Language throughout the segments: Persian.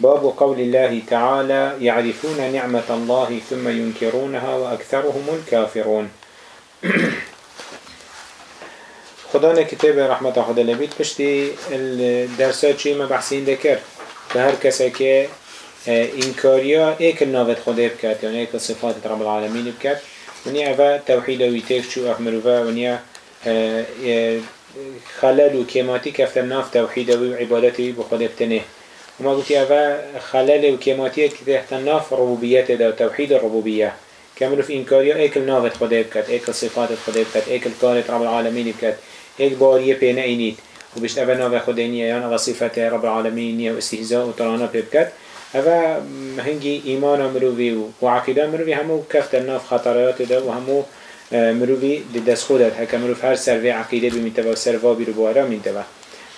باب قول الله تعالى يعرفون نعمة الله ثم ينكرونها وأكثرهم الكافرون. خدانا كتاب رحمة خدا لبيت بشتي الدرسات شيء ما بحسين ذكر فهر كسا كي إنكاريا إيك النافت خدا بكات يعني إيك صفات رب العالمين بكات ونيا أفا توحيد ويتيك شو أحمروا ونيا خلل و كيماتي كفتر ناف توحيد وعبادتي بخدا بتنه. وما قلت أفا خلال وكيماتية كتحتن ناف ربوبية دا وتوحيد الربوبية. كاملو في إنكاريا إيكل نافت خديب كات إيكل صفات خديب كات إيكل كارت رب العالمين بكات ايك بارية بينا اينيت وبشت أفا ناف خدينيا يعني أفا صفات رب العالمين واستهزاء وطرانا بكات أفا هنجي إيمان مروفي وعقيدة مروفي همو كفت الناف خطرات دا وهمو آه، مروفي ددس خودت. هكا مروف هر سر في عقيدة بمتبه وسر فابي ربوهرا منتبه.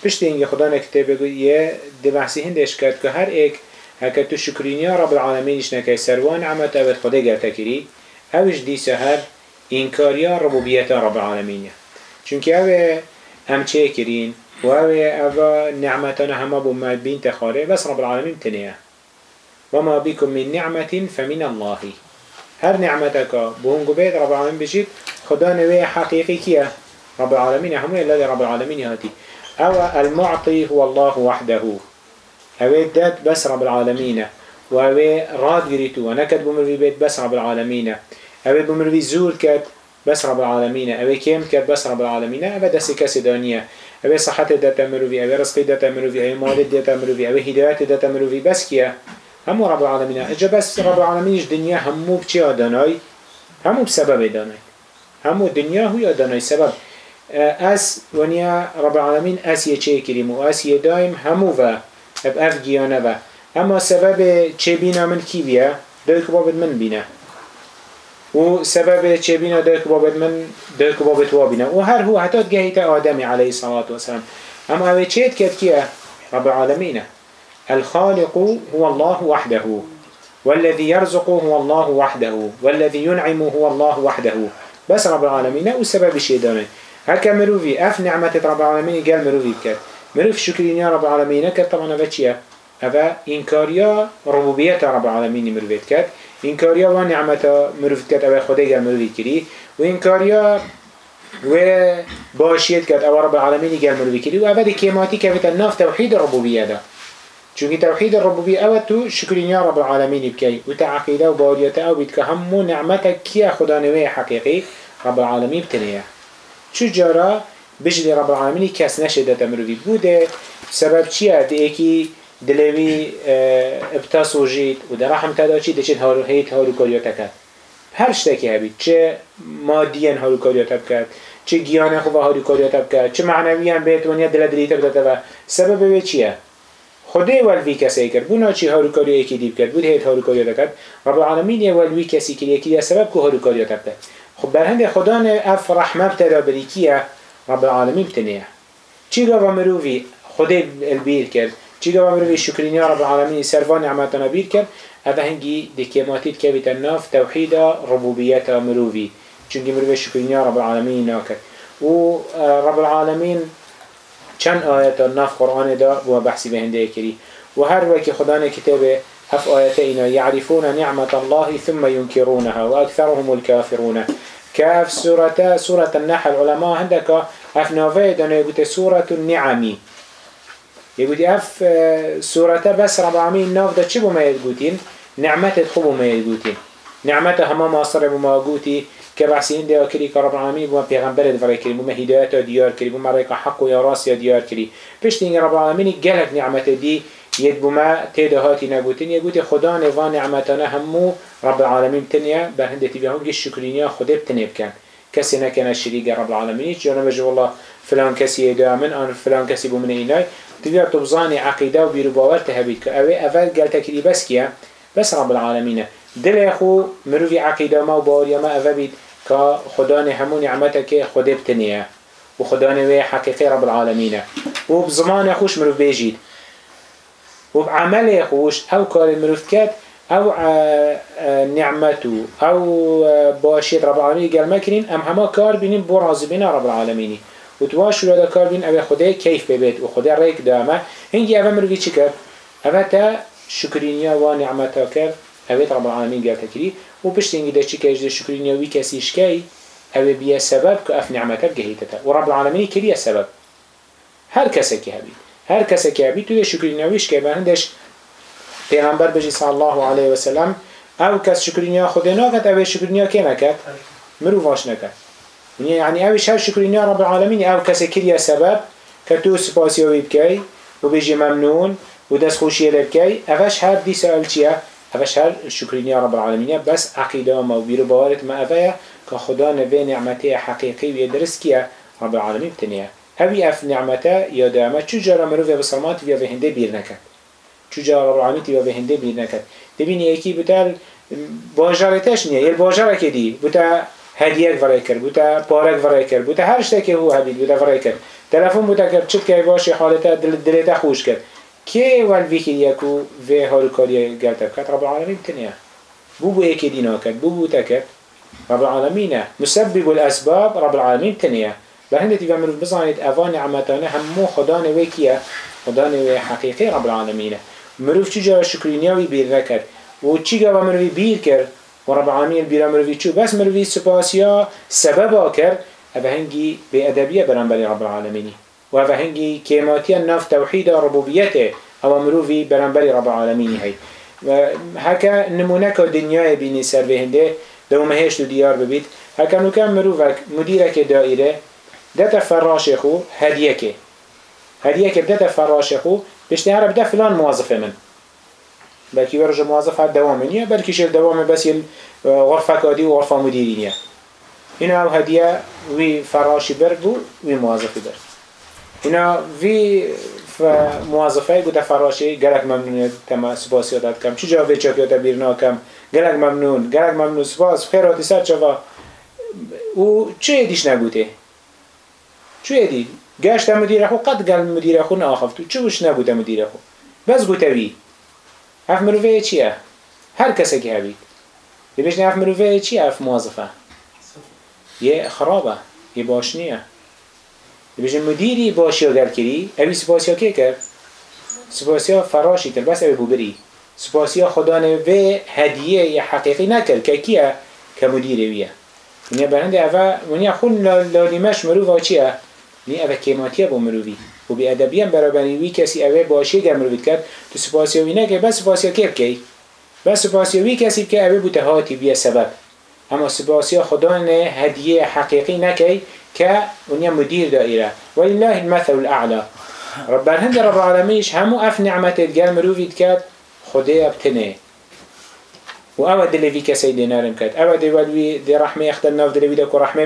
پشت اینگه خدا نکته بگو یه دی بحثی هندش کرد که هر ایک هکه تو شکرینی رب العالمینش نکه سروان عمت اوید خدا گرته کری. اوش دی سهر اینکاریا ربوبیت رب العالمینه چونکه اوه هم چه کرین و اوه اوه نعمتان همه بو بین تخاره بس رب العالمین تنیه. وما بكم من نعمة فمن الله. هر نعمتك بهون قبيت رب العالمين بجيت خدا نوي حقيقي كيه رب العالمين هم الذي رب العالمين هاتي أو المعطي هو الله وحده. أو دات بس رب العالمين. وأو راد جريتو ونكد بمروي بيت بس رب العالمين. أو بمروي زور كت بس رب العالمين. أو كيم كت بس رب العالمين. أو دسي كسي دانية أو صحة دات مروي أو رزق دات مروي أو مال دات مروي أو هداية دات مروي بس كيه همو رب العالمين. إجا بس رب العالمين دنيا؟ همو بچي داناي همو بسبب داناي همو دنيا هو داناي سبب اس ونيا رب العالمين اس يچه كريم و اس يدايم همو و اب اف گيانه و. اما سبب چه بينا من كي بيا دوك بابد من بينا و سبب چه بينا دوك بابد من دوك بابد وا بينا و هر هو حتى تجهيت آدم عليه الصلاة والسلام. اما اوه چه كد كيه رب العالمين الخالق هو الله وحده. والذي يرزق هو الله وحده. والذي ينعم هو الله وحده. بس رب العالمين والسبب الشيء دانه هكا مروفي اف نعمة رب العالمين قال مروفي بكت مروف يا رب العالمين كت طبعا فتشيا أفا إنكاريا ربوبية رب العالمين مروفيت كت إنكاريا ونعمة مروفيت كت أفا خده قال مروفي كري وإنكاريا و باشيت كت أفا رب العالمين قال مروفي كري وأفا دي كيماتي كفت الناف توحيد الربوبية ده چونكي توحيد الربوبية أو تو يا رب العالمين بكي وتعقيدة وبارية أو بيتك همو نعمتك كيا خدا نوي حقيقي رب العالمين بتنيا شو جارا بجلي رب العالمين كاس نشدة تمروي بوده سبب چيه دي ايكي دلوي ابتاسو جيت وده رحم تدا چي چه هارو هيت هارو كاريوتا هر شتاكي هبي چه ماديا هارو كاريوتا بكت چه گیانه خواه هارو كاريوتا بكت چه معنويا بيت ونيا دل دليتا بدتا سبب به چيه خدای ولوی کسی کرد بونا چی هاروکاری یکی دیب کرد بود هیت هاروکاری کرد رب العالمین ولوی کسی کرد یکی سبب که هاروکاری کرد خب بر هند خدا نه اف رحمه بتدا بریکیه رب العالمین بتنیه. چی گفت مروی خدای البیر کرد؟ چی گفت مروی شکرینی رب العالمین سروان نعمتنا بیر کرد؟ اوه هنگی دکیماتیت که بیت الناف توحید ربوبیت مروی. چونگی مروی شکرینی رب العالمین ناکرد و رب العالمین چند آیت ناف قرآن دا و بحثی به هنده کری. و هر وکی خدا کتاب هف آیت اینا نعمة الله ثم ينكرونها وأكثرهم الكافرون كاف سورة سورة النحل. علماء عندك هف نوفي دانا يقول سورة النعمي يقول أف سورة بس رب العالمين ناف دا بما يقولين نعمت خوب ما يقولين نعمت هما ماصر بما قوتي كبعسين دي أكري كرب العالمين بما پیغمبر دفره كري بما هدايات ديار كري بما ريك حق ويا راس ديار كري. بشتين رب العالمين قالك نعمت دي یک بوما تیده هاتی نبوتن یک گوتی خدا نوا نعمتانه همو رب العالمین تنیا بر هنده تیبه هم گیش شکرینیا خدا بتنه بکن کسی نکنه شریک رب العالمینی جانا مجو الله فلان کسی ادعا من آن فلان کسی بومن اینای. تبیا تبزانی عقیده و بیرو باور تهبید که. اوه اول گلتا کلی بس کیا بس رب العالمینه. دل اخو مروی عقیده ما و باوری ما اوه بید که خدا همون نعمته که خدا بتنیا و خدا نوی حقیقی رب العالمینه. و بزمان خوش مروف بیجید بيجيد وبعمل خوش أو كار مروف كات او نعمته او باشيت رب العالمين قال مكرين ام هما كار بينين بو راضي بينا رب العالمين وتواش ولا كار بين او خدای كيف ببيت وخدای ريك دامه. هنجي او مروي چي كر او تا شكرينيا و نعمتا كر اوید رب العالمين قال تكري وبشتنجي ده چي كيش ده شكرينيا وي كسيش كي او بيا سبب كأف نعمتا بجهيتتا ورب العالمين كريا سبب؟ هر كسك هبيت هر كسك هبيت تو ده شكرينيا ويش كي بهندش پیغمبر بجی صلی الله علیه و سلم او کس شکرینیا خود ناکد او شکرینیا که نکد؟ مرو واش نکد. یعنی اوش هر شکرینیا رب العالمین او کس کریه سبب که تو سپاسی وی بکی و بجی ممنون و دست خوشی لبکی اوش هر دی سأل چیه؟ اوش هر شکرینیا رب العالمین بس عقیده ما و بیرو باورت ما اوه که خدا نوی نعمتی حقیقی و یدرس کیه؟ رب العالمین تنیه. اوی اف نعمته یا دامه چو جارا مروف بسرمات و هنده بیر نکد چجا رب العالمین تیوا به هنده بیر نکد دبینی یکی بوتا باجارتش نیه یه باجاره که دی بوتا هدیه ورای کرد بوتا پارک ورای کرد بوتا هر شته که هو هبید بوتا ورای کرد. تلفن بوتا کرد چت که باشه حالتا دل دلتا خوش کرد. که ول ویکی یکو و هارو کاری گرتب کرد رب العالمین تنیا. بو بو یکی دینا کرد بو بو تکرد رب العالمين مسبب الأسباب رب العالمين تنيا بهند تيجا من بزانيت أفان نعمتانه همو خدان ويكيا خدان وي حقيقي رب العالمين مروف چی جا شکرینیاوی بیر نکرد؟ و چی گا مروی بیر کرد؟ و رب العالمین بیر مروی چو؟ بس مروی سپاسیا سببا کرد. اوه هنگی به ادبیه برانبری رب العالمینی. و اوه هنگی کیماتی نف توحید ربوبیته. او مروی برانبری رب العالمینی هی. و هکا نمونه که دنیای بینی سر به هنده دو و دیار ببید. هکا نکم مروفک مدیره که دائره. دت فراش خو هدیه که هدیه که دت فراش خو بشتي هرب ده فلان موظف من بلكي ورجع موظف على دوام نية بلكي شيل دوام بس يل غرفة كادي وغرفة مديرية هنا هدية وي فراشي برد وي موظف برد هنا في موظفه قد فراشي قالك ممنون تما سپاسی داد کم چی جواب چاکی تبیرنا کم قالك ممنون قالك ممنون سپاس خیراتی سر چوا و چه یدیش نگوته چه یدی گشت مدیر خو قد قال مدیر خو ناخفت چه وش نبوده مدیر خو بس گوتوی اف مروفه چیه هر کسی که هبید دیبش نه اف مروفه چیه اف موظفه یه خرابه یه باش نیه دیبش مدیری باشی و گل کری اوی سپاسیا که کرد؟ سپاسیا فراشی کرد بس اوی ببری سپاسیا خدا نوه هدیه یه حقیقی نکرد که کیه که مدیر ویه ونیا برنده اوه ونیا خون لالیمش مروفه چیه نی اوه کیماتیه با مروی. و بی ادبی هم برابری وی کسی اوه باشه گر مروید کرد. تو سپاسیوی نه که بس سپاسیا که بکی بس سپاسیوی کسی که اوه بوده هاتی بیه سبب. اما سپاسیا خدا نه هدیه حقیقی نکی که اونیا مدیر دائره ولله المثل الاعلى رب الهند رب العالمینش همو اف نعمتت گر مروید کرد. خدا ابتنه. و أو دلوی کسی دینارم کرد أو دلوی دی رحمه اختر ناف دلوی دا کو رحمه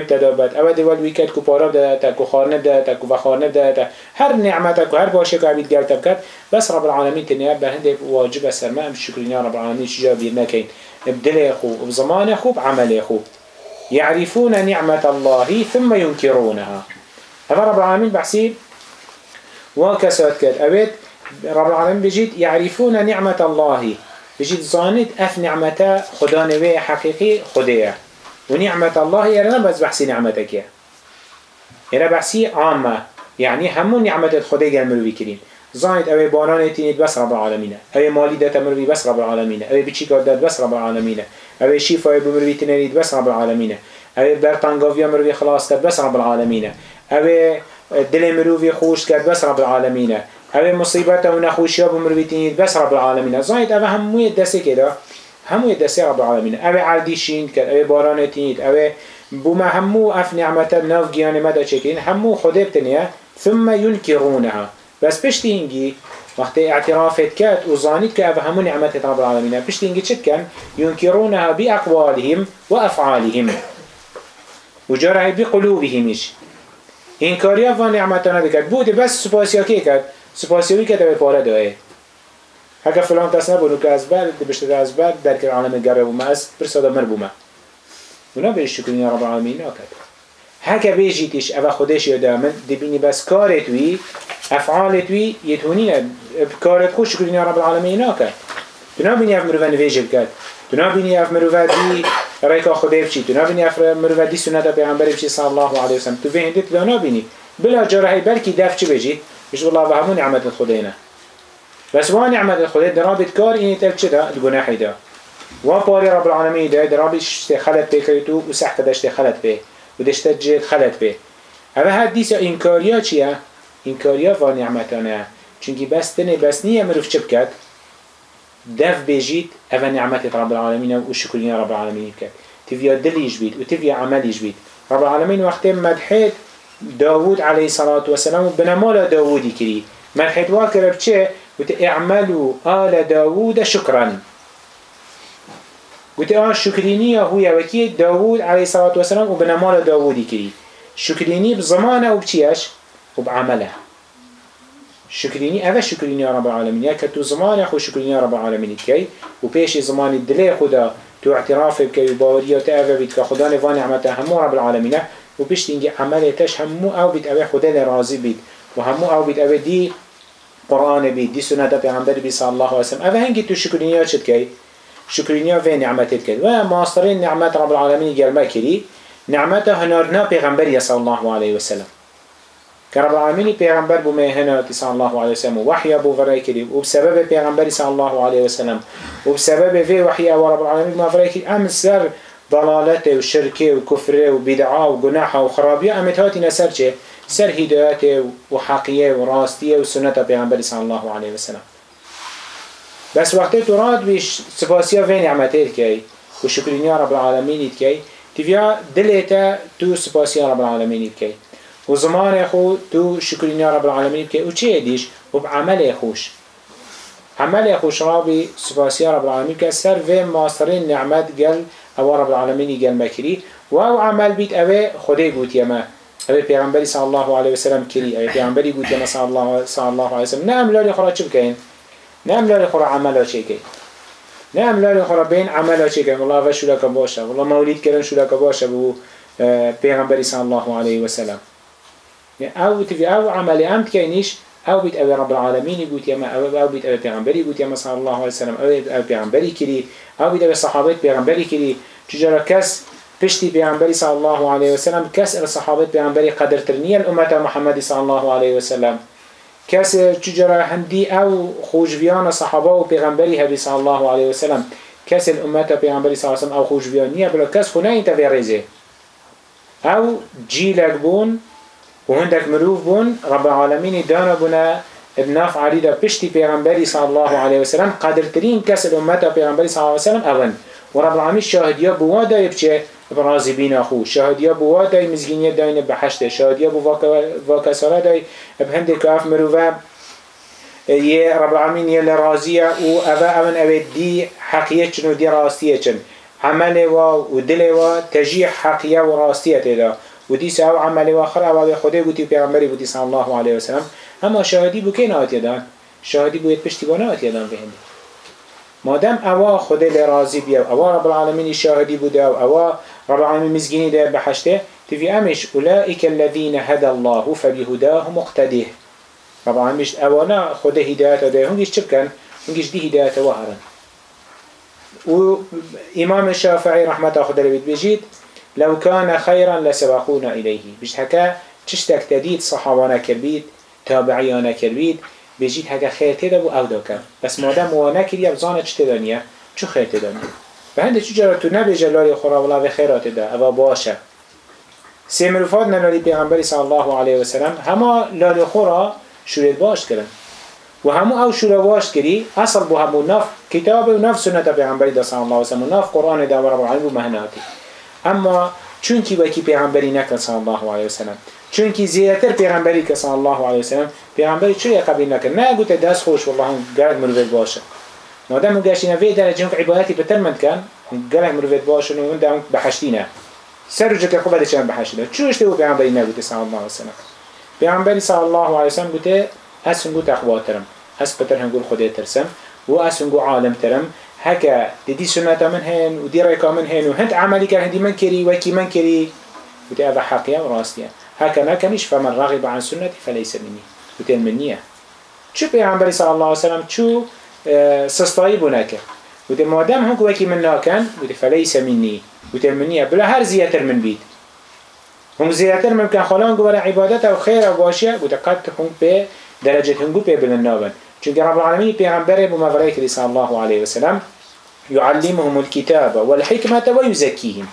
أو دلوی کرد کو پارا بده تا کو خارنه بده تا کو بخارنه بده تا هر نعمت کو هر باشه که عبید کرد بس رب العالمین تنیا به هنده واجب سرما ام شکرین رب العالمین شجا بیر نکین بدل خو بزمان خو بعمل خو. يعرفون نعمة الله ثم ينكرونها هذا رب العالمين بحسيب وكسات كد أبيت رب العالمين بجيت يعرفون نعمة الله بجید زانید اف نعمتا خدا نوی حقیقی خدایه و نعمت الله یرا بس بحثی نعمتکیه یرا بحثی عامه. یعنی همون نعمت خدای گل مروی کرین. زانید اوی باران تینید بس رب العالمینه. اوی مالی دات مروی بس رب العالمینه. اوی بچی داد بس رب العالمینه. اوی شیفای بمروی تینید بس رب العالمینه. اوی برطانگاوی مروی خلاص کرد بس رب العالمینه. اوی دل مروی خوش کرد بس رب العالمینه. اوه مصیبت و نخوشی ها بمروی تینید بس رب العالمین. زاید اوه هموی دسته که دا همو دستی رب العالمین. اوه عردیشین کرد اوه بارانتینید اوه بوما همو اف نعمت ناف گیان مدا چکین همو خوده بتنیه ثم ينكرونها بس اینگی وقتی اعترافت و زانید که اوه همو نعمت رب اینگی چد کن؟ ينكرونها بأقوالهم وأفعالهم وجاره بقلوبهمش انکاریا و نعمتانه بکرد. بود بس که کرد. سپاسیوی که به پاره داره هکا فلان کس نبودو که از بعد بشتر از بعد در که عالم گره بومه از برساده مر بومه. اونا به شکرین رب العالمین ناکد هکا بیجیتش اوه خودش یاده من دبینی بس کارت وی افعالت وی یتونین کارت خوش شکرین رب العالمین ناکد تو نبینی اف مروفه نویجه بکد تو نبینی اف مروفه دی ریکا خدا بچی. تو نبینی اف مروفه دی سنت پیغمبر بچی صلی الله علیه وسلم تو فهندت لا نبینی بلا جرحی بلکی دف چی بجید بيش والله بهمو نعمة الخدينا بس وان نعمة الخدين درابت كار إني تل چدا الجناح دا وان باري رب العالمين دا درابت شتي خلت بي كريتو وسحت دشتي خلت بي ودشت جيد خلت بي هذا هاد ديسا إنكاريا چيا إنكاريا وان نعمتانا چونكي بس تنه بس نية مروف چه دف بيجيت أفا نعمة رب العالمين وشكرين رب العالمين بكت تفيا دليش بيت وتفيا عمليش بيت رب العالمين وقت مدحيت داود عليه الصلاة والسلام بنمال داودي كري مرحت واكر بچه قلت اعملوا آل داود شكرا قلت آه شكرينية هو يوكي داود عليه الصلاة والسلام وبنمال داودي كري شكريني بزمانه وبچيش وبعمله شكريني أذا شكريني يا رب العالمين يا كتو زمان شكريني يا رب العالمين كي وبيش زمان الدلي خدا تو اعتراف بكي وباورية تأذى بيتك خدا نفان نعمته همو رب و پشت اینگه عملتش همو او بید اوه خدا راضی بید و همو او بید اوه دی قرآن بید دی سنت پیغمبر بید صلی الله علیه وسلم. اوه هنگی تو شکرینیا چد کی شکرینیا و نعمتت کد و ماسترین نعمت رب العالمین گلمه کری نعمت هنارنا پیغمبر صلی الله علیه وسلم. كرب العالمين پیغمبر بو مهنا صلى الله عليه وسلم وحي ابو فرای کری. و بسبب پیغمبر صلى الله عليه وسلم. و بسبب في وحي ابو رب العالمين ما فرای کری. سر ضلالته و شركه و كفره و بدعا و و امت هاتي نسر چه؟ سر هدايته و حقيه و راستيه و الله عليه وسلم بس وقتی تو راد بیش سپاسیا و نعمته کی و شکرینیا رب العالمین کی تیویا دلتا تو سپاسیا رب العالمین کی و زمان خو تو شکرینیا رب العالمین کی و چه دیش و خوش. عمل خوش رابي سپاسیا رب العالمین که سر و ماسترین نعمت گل او رب العالمين يجل مكري واو عمل بيت اوه خده قوت يما اوه پیغمبری صلى الله عليه وسلم كري اوه پیغمبری قوت يما صلى الله, صلى الله عليه وسلم نعم لاري خورا چه بكين نعم لاري خورا عملا چه كين نعم لاري خورا بين عملا چه كين والله اوه شولك باشا والله مولید کرن شولك باشا بو پیغمبری صلى الله عليه وسلم او تفي او عمل امت كينيش او بيت او رب العالمين يقول يما او او بيت او پیغمبري يقول يما صلى الله عليه وسلم. او او پیغمبري كري او بيت او صحابات پیغمبري كري تجارة كس پشتی پیغمبری صلی الله علیه و سلم کس الصحابه پیغمبری قدر ترنی الامت محمد صلی الله علیه و سلم کس چجرا هندی او خوشویان صحابه و پیغمبری هبی صلی الله علیه و سلم کس الامت پیغمبری صلی الله او خوشویان نیه بلا کس خونه این تفریزه او جیلک بون و هندک مروف بون رب العالمین دانا بونه ابناف عریده پشتی پیغمبری صلی الله علیه و سلم قدرترین کس الامت پیغمبری صلی الله علیه و سلم اون ورب العالمين شاهدية بوا داي بچه برازي بين أخو شاهدية بوا داي مزگينية داين بحشت. شاهدية بوا واكسارة داي بهند كاف مروفا يه رب العالمين يه لرازية و أبا أمن أبا دي حقية چن و دي راستية چن. عمل و و دل و تجيح حقية و تدا و دي ساو عمل و آخر أبا خده بوتي پیغمبری بوتي صلى الله عليه وسلم اما شاهدي بو كين آت يدان شاهدي بو يتبشتي بنا آت يدان في هندي مادام اوا خود راضی بیا اوا رب العالمین شاهدی بوده و اوا رب العالمین مزگینی ده بحشته تفي امش اولئك الذين هدى الله فبهداه مقتده رب العالمین اوانا خود هدایت ده. هنگیش چه کن هنگیش دی هدایت وهرن و امام الشافعي رحمة خدا لبيت بجيد لو كان خيرا لسبقونا إليه. بجد هكا تشتك تديد صحابانا كربيت تابعيانا كربيت بجید هگه خیر تیده بو او دکن بس مادم و نکری بزانه چه تدانیه چو خیر تدانیه به هنده چو جرا تو نبی جلالی خورا ولا و خیرات ده او باشه. سه مروفات نلالی پیغمبری صلی الله علیه و سلم. همه لالی خورا شورید باش و همو او شلواش کری. اصل بو همو ناف کتاب و ناف سنت پیغمبری دا صلی الله وسلم و ناف قرآن دا و رب العالمین مهناتی. اما چونکی وکی پیغمبری نکن صلی الله علیه وسلم چونکی زیاتر پیغمبری که صلی الله علیه وسلم پیغمبری چرا قبول نکن؟ نه گوت دست خوش والله هم گرد مروید باشه. مادام گشتین وی درجه که عبادتی بترمند کن گرد مروید باشه و اون دام بحشتینه سر جو که خوبه چند بحشتینه چوش تو پیغمبری نگوت صلی الله علیه وسلم. پیغمبری صلی الله علیه وسلم گوته از هنگو تقواترم از پتر هنگو خدا ترسم. و از هنگو عالم ترم. هكا دي سنة من هن ودي ريكا من هن وهند عملي كان هندي من كري وكي من كري ودي هذا حقيا وراستيا هكا ما كانش فمن رغب عن سنتي فليس مني. ودي المنية شو بيعنبري صلى الله عليه وسلم؟ شو آه سستايب وناك ودي مادام هنك وكي من ناكن ودي فليس مني. ودي المنية بلا هر زياتر من بيت. هم زياتر ممكن خلان قبل عبادته وخير وباشية ودي قد هم به درجة هنگو به بلنابن چونك رب العالمين پیغمبر بما فريك صلى الله عليه وسلم. يعلمهم الكتاب والحكمة ويزكيهم.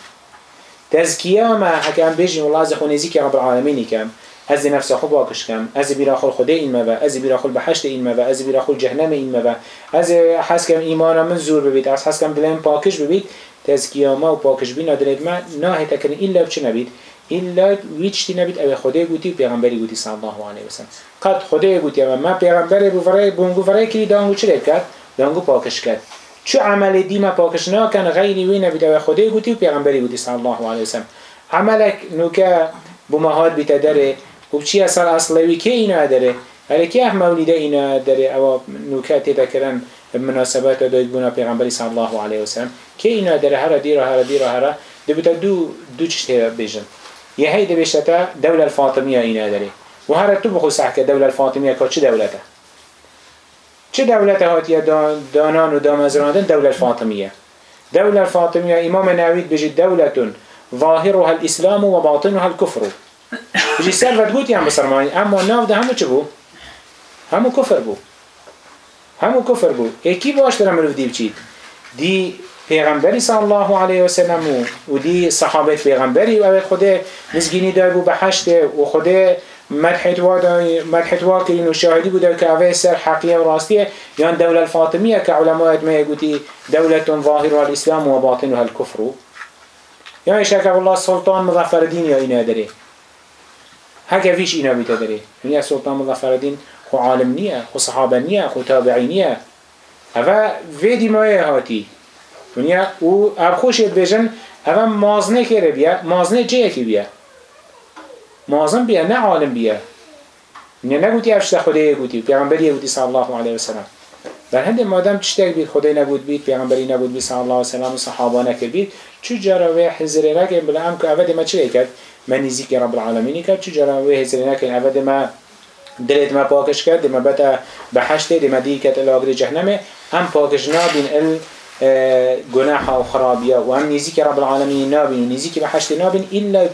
تزكية ما هكام بيجي والله زخو نزيك رب العالمين كم. از نفس خو باكش كم از بيراخل خدا این مبا. از بيراخل بحشت این مبا. از بيراخل جهنم این مبا. از حس كم ایمان من زور ببيت. از حس كم دلين پاكش ببيت. تزكية ما و پاكش بينا دلين ما ناه تكرن إلا بچه نبيت. إلا ويچتي نبيت. او خدا گوتي و پیغمبری گوتي صلى الله عليه وسلم. قد خدا گوتي ما پیغمبر بو فرای بونگو فرای کلی دانگو چه کرد؟ دانگو پاکش کرد. چو عمل دیما پاکش ناکن غیری وی نبید و خدای گوتی و پیغمبری گوتی صلی الله علیه وسلم عملک نوکه بمهاد بیت داره. و چی اصل اصلوی که اینا داره؟ هر که اه مولیده اینا داره؟ او نوکه تیتا کرن مناسبات داید بونا پیغمبری صلی الله علیه وسلم که اینا داره؟ هر دیره هر دیره هر دبتا دو دو چشته بیجن. یه هی دبشتا دولة الفاطمیه اینا داره. و هر تو بخو که دولة الفاطمیه که چه دولته؟ چه دولت هاتیه دانان و دامزراندن دولة الفاطمية دولة الفاطمية إمام ناويد بجي دولة ظاهرها الإسلام وباطنها الكفر بجي سلفت قوت يعني بسرماني أما ناف ده همو چه بو؟ همو كفر بو همو كفر بو اي كي باش در مروف دي بچيد دي پیغمبری صلی الله علیه و سلم و دی صحابه پیغمبری. و خود نزگینی دار بو بحشت و خود مدحت وادای مدحت واکرین و شاهدی بوده که اوه سر حقیه و راستیه. یان دولة الفاطمیه که علماء ادمه يقولي دولة ظاهر الاسلام و باطنها الكفر یان شکر الله سلطان مظفر دین یا اینا داره. هکه فیش اینا بیتا داره. یعنی سلطان مظفر دین خو عالم نیه خو صحابه نیه خو تابعی نیه. اوه ویدی مایه هاتی. یعنی او اب خوشید بجن اوه مازنه که بیا مازنه جه که بیا معظم بیا نه عالم بیا نه نگوتی افشت خدای گوتی پیغمبری گوتی صلی الله علیه و سلم بر هند مادام چشتک بید؟ خدای نگود بید پیغمبری نگود بید صلی الله علیه و سلم و صحابه نکر بید. چو جرا و حزر نکن بلا هم که اول ما چه کرد؟ من نزیک رب العالمین کرد. چو جرا و حزر نکن اول ما دلت ما پاکش کرد ما بتا بحشت دی ما دی کت الاغر جهنم. هم پاکش نابین ال گناح و خرابیه و هم نزیک رب العالمین نابین. و بحشت نابین الا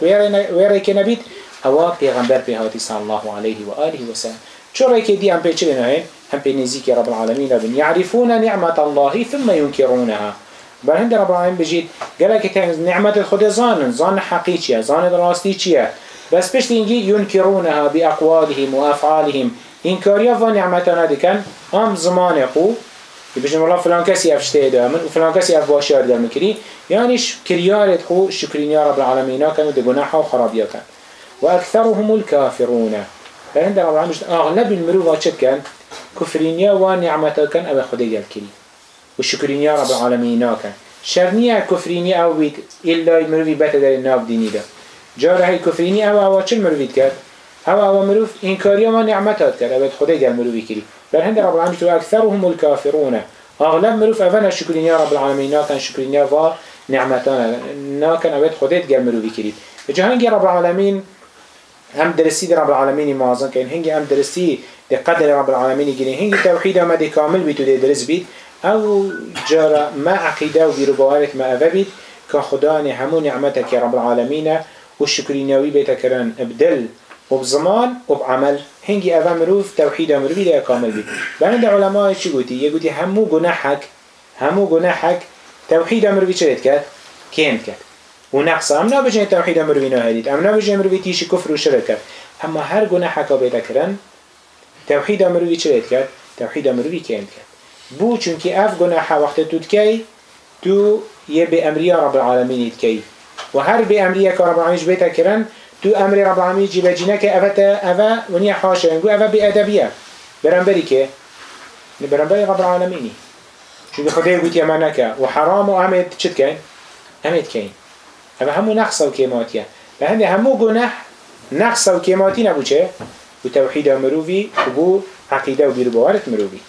ویره که نبید. هوا پیغمبر به هاتی صلی الله علیه و آله و سلم. چرا که دی هم پیچه نه هم به نزدیک رب العالمین بن. يعرفون نعمت الله ثم ينكرونها بر هند رب العالمین بجید گله که نعمت خود زانن. زان حقیقیه زان راستی چیه؟ بس پشت اینگی ينكرونها باقوالهم وافعالهم انکاریا و نعمتنا دکن هم زمان خو بجن والله فلان کسی افشته ده من و فلان کسی اف باشیار ده مکری یعنی کریارت خو شکرین رب العالمین کن و ده گناح و خرابیا وأكثرهم الكافرون. فعند رب العالمين أغلب المروفة شد كان كفرينيا ونعمتا كان أبا خدي الكريم والشكرينيا رب العالمين كان شرنيا كفرينيا أو بيت إلا المروفي بات در الناب ديني ده جاره هي كفرينيا أو أو چل مروفي كان أو أو مروف إنكاريا ونعمتا كان أبا خدي المروفي كريم بل عند رب العالمين أكثرهم الكافرون. أغلب مروف أفنى شكرينيا رب العالمين كان شكرينيا ونعمتنا كان أبا خدي المروفي كريم جهانجي رب العالمين هم درسي در رب العالمين معظم كين هنگي هم درسي دي قدر رب العالمين جرين هنگي توحيد ما دي كامل بيتو دي درس بيت او جارة ما عقيدة و بيرو ما أفا بيت كخداني همو نعمتك يا رب العالمين والشكرينيوي بيتكران ابدل وبزمان وبعمل هنگي أفا مروف توحيد مروفي دي كامل بيت بعد علماء چي قوتي يقولي همو گناحك همو گناحك توحيد مروفي چلت كات كين كات و نقص ام نبجن توحید مروی نهدید ام نبجن مروی تیشی کفر و شرک کرد. اما هر گناه حکا بیتا کرن توحید مروی چه کرد؟ توحید مروی که کرد؟ بو چونکه اف گناح وقت تو تکی تو یه به امریه رب العالمین تکی و هر به امریه که رب العالمین بیتا کرن تو امر رب العالمین جیب جینه که اوه اوه ونیا حاشا نگو اوه به ادبیه. برنبری که؟ رب العالمینی. چون خدای گوتی نکه. و حرام و امید چت کن؟ امید کن اوه همو نقص و به هنده همو گناه نقص و کیماتی نبو چه؟ و توحید مروفی و بو عقیده و بیرو بوارت مروفی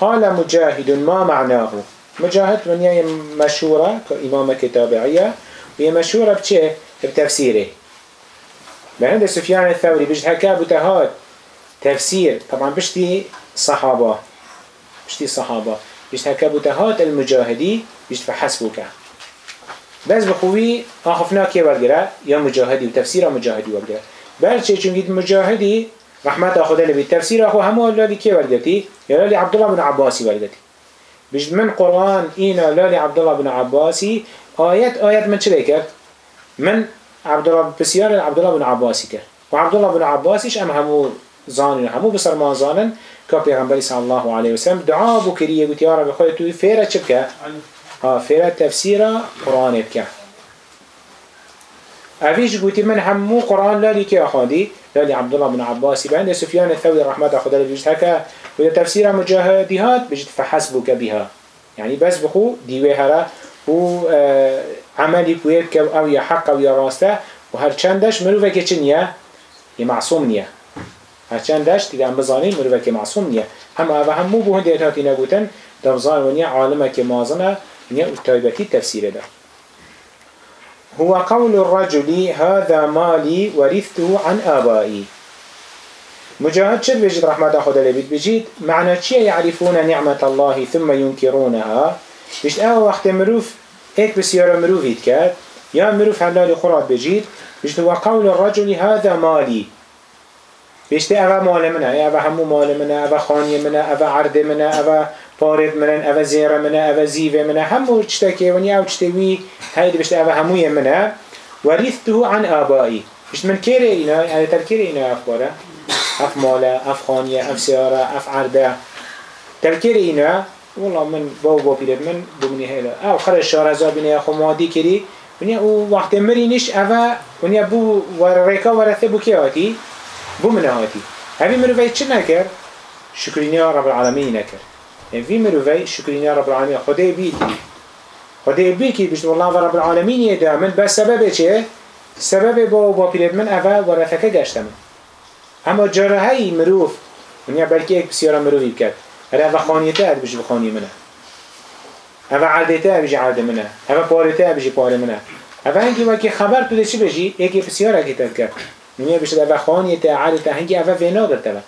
قال مجاهد ما معناه؟ مجاهد ونیا مشهوره كإمام كتابعية وهي مشهورة بچه بتفسيره بعند سفيان الثوري بجد هكا بتهاد تفسير طبعا بشتي صحابة بشتي صحابة بجد هكا بتهاد المجاهدي بجد فحسبك بس بخوي آخفنا كي ورقرا يا مجاهدي وتفسير مجاهدي ورقرا بلچه چونگید مجاهدي رحمت خدا لبي تفسير أخو همو اللي كي ورقتي يا لالي عبد الله بن عباسي ورقتي بجد من قرآن إينا لالي عبد الله بن عباسي آيات آيات من چه كرد من عبد الله بسيار عبد الله بن عباسي كر وعبد الله بن عباسيش ام همو زانن همو بسر ما زانن که پیغمبری صلی الله علیه و سلم دعا بو کریه گوتی یا رب توی فیره چه؟ ها فیره تفسیر قرآن بکه اویش گوتی من همو قرآن لالی که اخوادی لالی عبدالله بن عباسی بعد سفیان الثوری رحمت خدا بجد هکا و تفسیر مجاهدیات بجد فحسبك بها يعني بس بخو ديوه هره و کوید که او یا حق او یا راسته و هر چندش مروفه که چه نیه؟ یه معصوم نیه هر چندش بزانین مروفه که معصوم نیه هم او همو بو هنده اتاتی نگوتن دبزان و نیه عالمه که مازنه نیه تایبتی تفسیر ده. هو قول الرجل هذا مالي ورثته عن آبائي. مجاهد شد بجد رحمة خدا لبيت بجد. معنى چيه يعرفون نعمة الله ثم ينكرونها؟ بجد اوه وقت مروف هيك بسيارة مروفيت كات يا مروف حلال خراب بجيد بجد هو قول الرجل هذا مالي. بجد اوه مال منه اوه همو مال منه اوه خاني منه اوه عرض منه اوه پارد منن اوه زيره منه اوه زيوه منه همو چتاكي وني او چتوي هيد بجد اوه هموية منه ورثته عن آبائي بجد من كيري اينا يعني تركيري اينا افباره اف ماله اف خانيه اف سيارة اف عرضه تركيري اينا والله من باو با پیرد من بمنی هیلا او خرج شارزا بینه خو مادی کری ونیا او وقت مرینش اوه ونیا بو ورریکا ورثه بو کی آتی بو من آتی همی مروفی چه نکر؟ شکرینی رب العالمین نکر همی مروفی شکرینی رب العالمین خدای بید خدای بید که بشت والله رب العالمین یده من بس سبب چه؟ سبب با با پیرد من اوه ورثه که گشتم اما جرهی مروف ونیا بلکه یک بسیار مروفی بکرد هر اوه خانیته هر بجی بخانی منه اوه عردته هر بجی عرد منه اوه پارته هر بجی پاره منه اوه هنگی وکی خبر تو ده چی بجی ایکی بسیار تد کرد نمیه بشد اوه خانیته عردته هنگی اوه وینا در تبه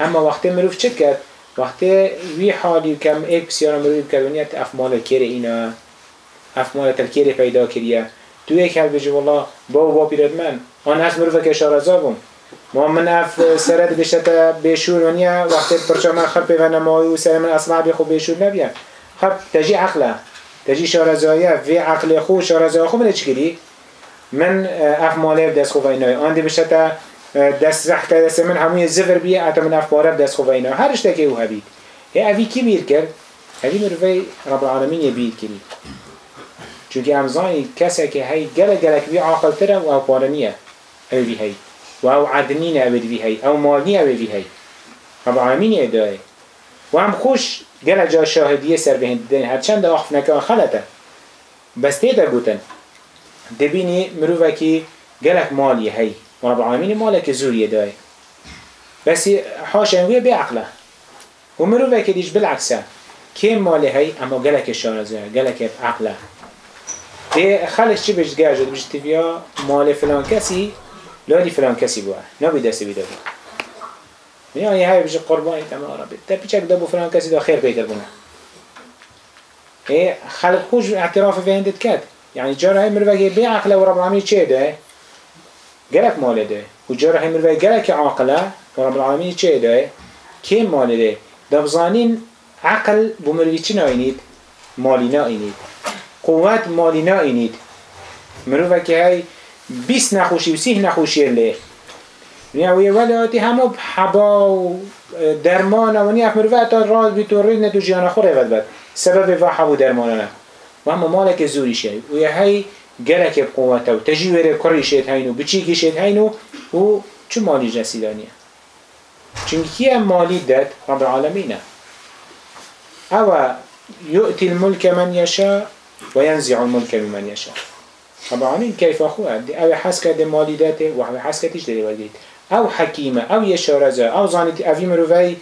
اما وقتی مروف چه کرد وقتی وی حالی کم ایک بسیار مروف کرد ونیت اف مال کره اینا اف مال تلکیر پیدا کریه. تو ایک هر بجی والله با و با پیرد من آن هست مروف که شارزا ما من اف سرد بشتا بشور ونیا وقتی پرچما خب به و سر من اصلا بی خوب بشور نبیم خب تجی عقله تجی شارزایه وی عقل خو شارزایه خو من چکری من اف ماله دست خوب اینای. آن دی بشتا دست رحت دست من همون زفر بیه اتا من اف باره دست خوب اینای هرش تکی او هبید. اوی کی بیر کرد؟ اوی مروی رب العالمین یه بیر کری چونکه امزانی کسی که هی گله گلک بی عاقل تره و او پارنیه اوی هی. و او عدنین اوید وی هی. او مالنی اوید وی هی. رب العالمین ادعای و هم خوش گل جا شاهدیه سر به هندین هرچند آخف نکه خلطه. بس تیتا گوتن. دبینی مروفه که گلک مالی هی. رب العالمین مالک زوری ادعای بس حاش انویه بی عقله. و مروفه که دیش بالعکسه. کم مالی هی اما گلک شارزه گلک عقله. ده خلش چی بجد گرجد بجد تبیا مال فلان کسی لادي فلان كسي بوا نبي دسي بيدا بوا يعني هاي بيجي قرباني تمام ربي تبيشك دبو فلان كسي ده خير بنا ايه خلق خوش اعتراف في عندك كات يعني جارة هاي بيع عقله ورب العالمين چه ده جلك مال ده وجارة هاي مروي جلك عقله ورب العالمين چه ده كم مال ده دبزانين عقل بمروي چه ناينيد مالي ناينيد قوات مالي ناينيد مروي که هاي بیس نخوشی و سیه نخوشی لی یعنی ولاتی همو حبا و درمان و نی مروفه تا راز بی تو رید نتو جیانا خور رفت بد سبب و حبو درمانه و هم مالک زوری شد و یه هی گلک بقوته و تجیوره کری شد هینو بچی شد هینو و چه مالی جسیدانیه چونکه کیه مالی داد رب العالمینه او يؤتي الملك من يشاء وينزع الملك ممن يشاء رب العالمين كيف أخوه أو حس كده مالي داته وهو حس كده تجدري وديت او حکیمه او یه شارزه او زانیت اوی مروی